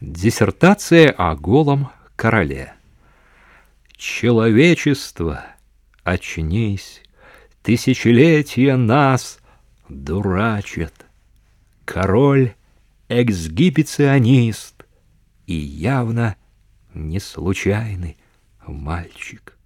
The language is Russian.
Диссертация о голом короле. Человечество, очнись, Тысячелетия нас дурачат. Король эксгибиционист И явно не случайный мальчик.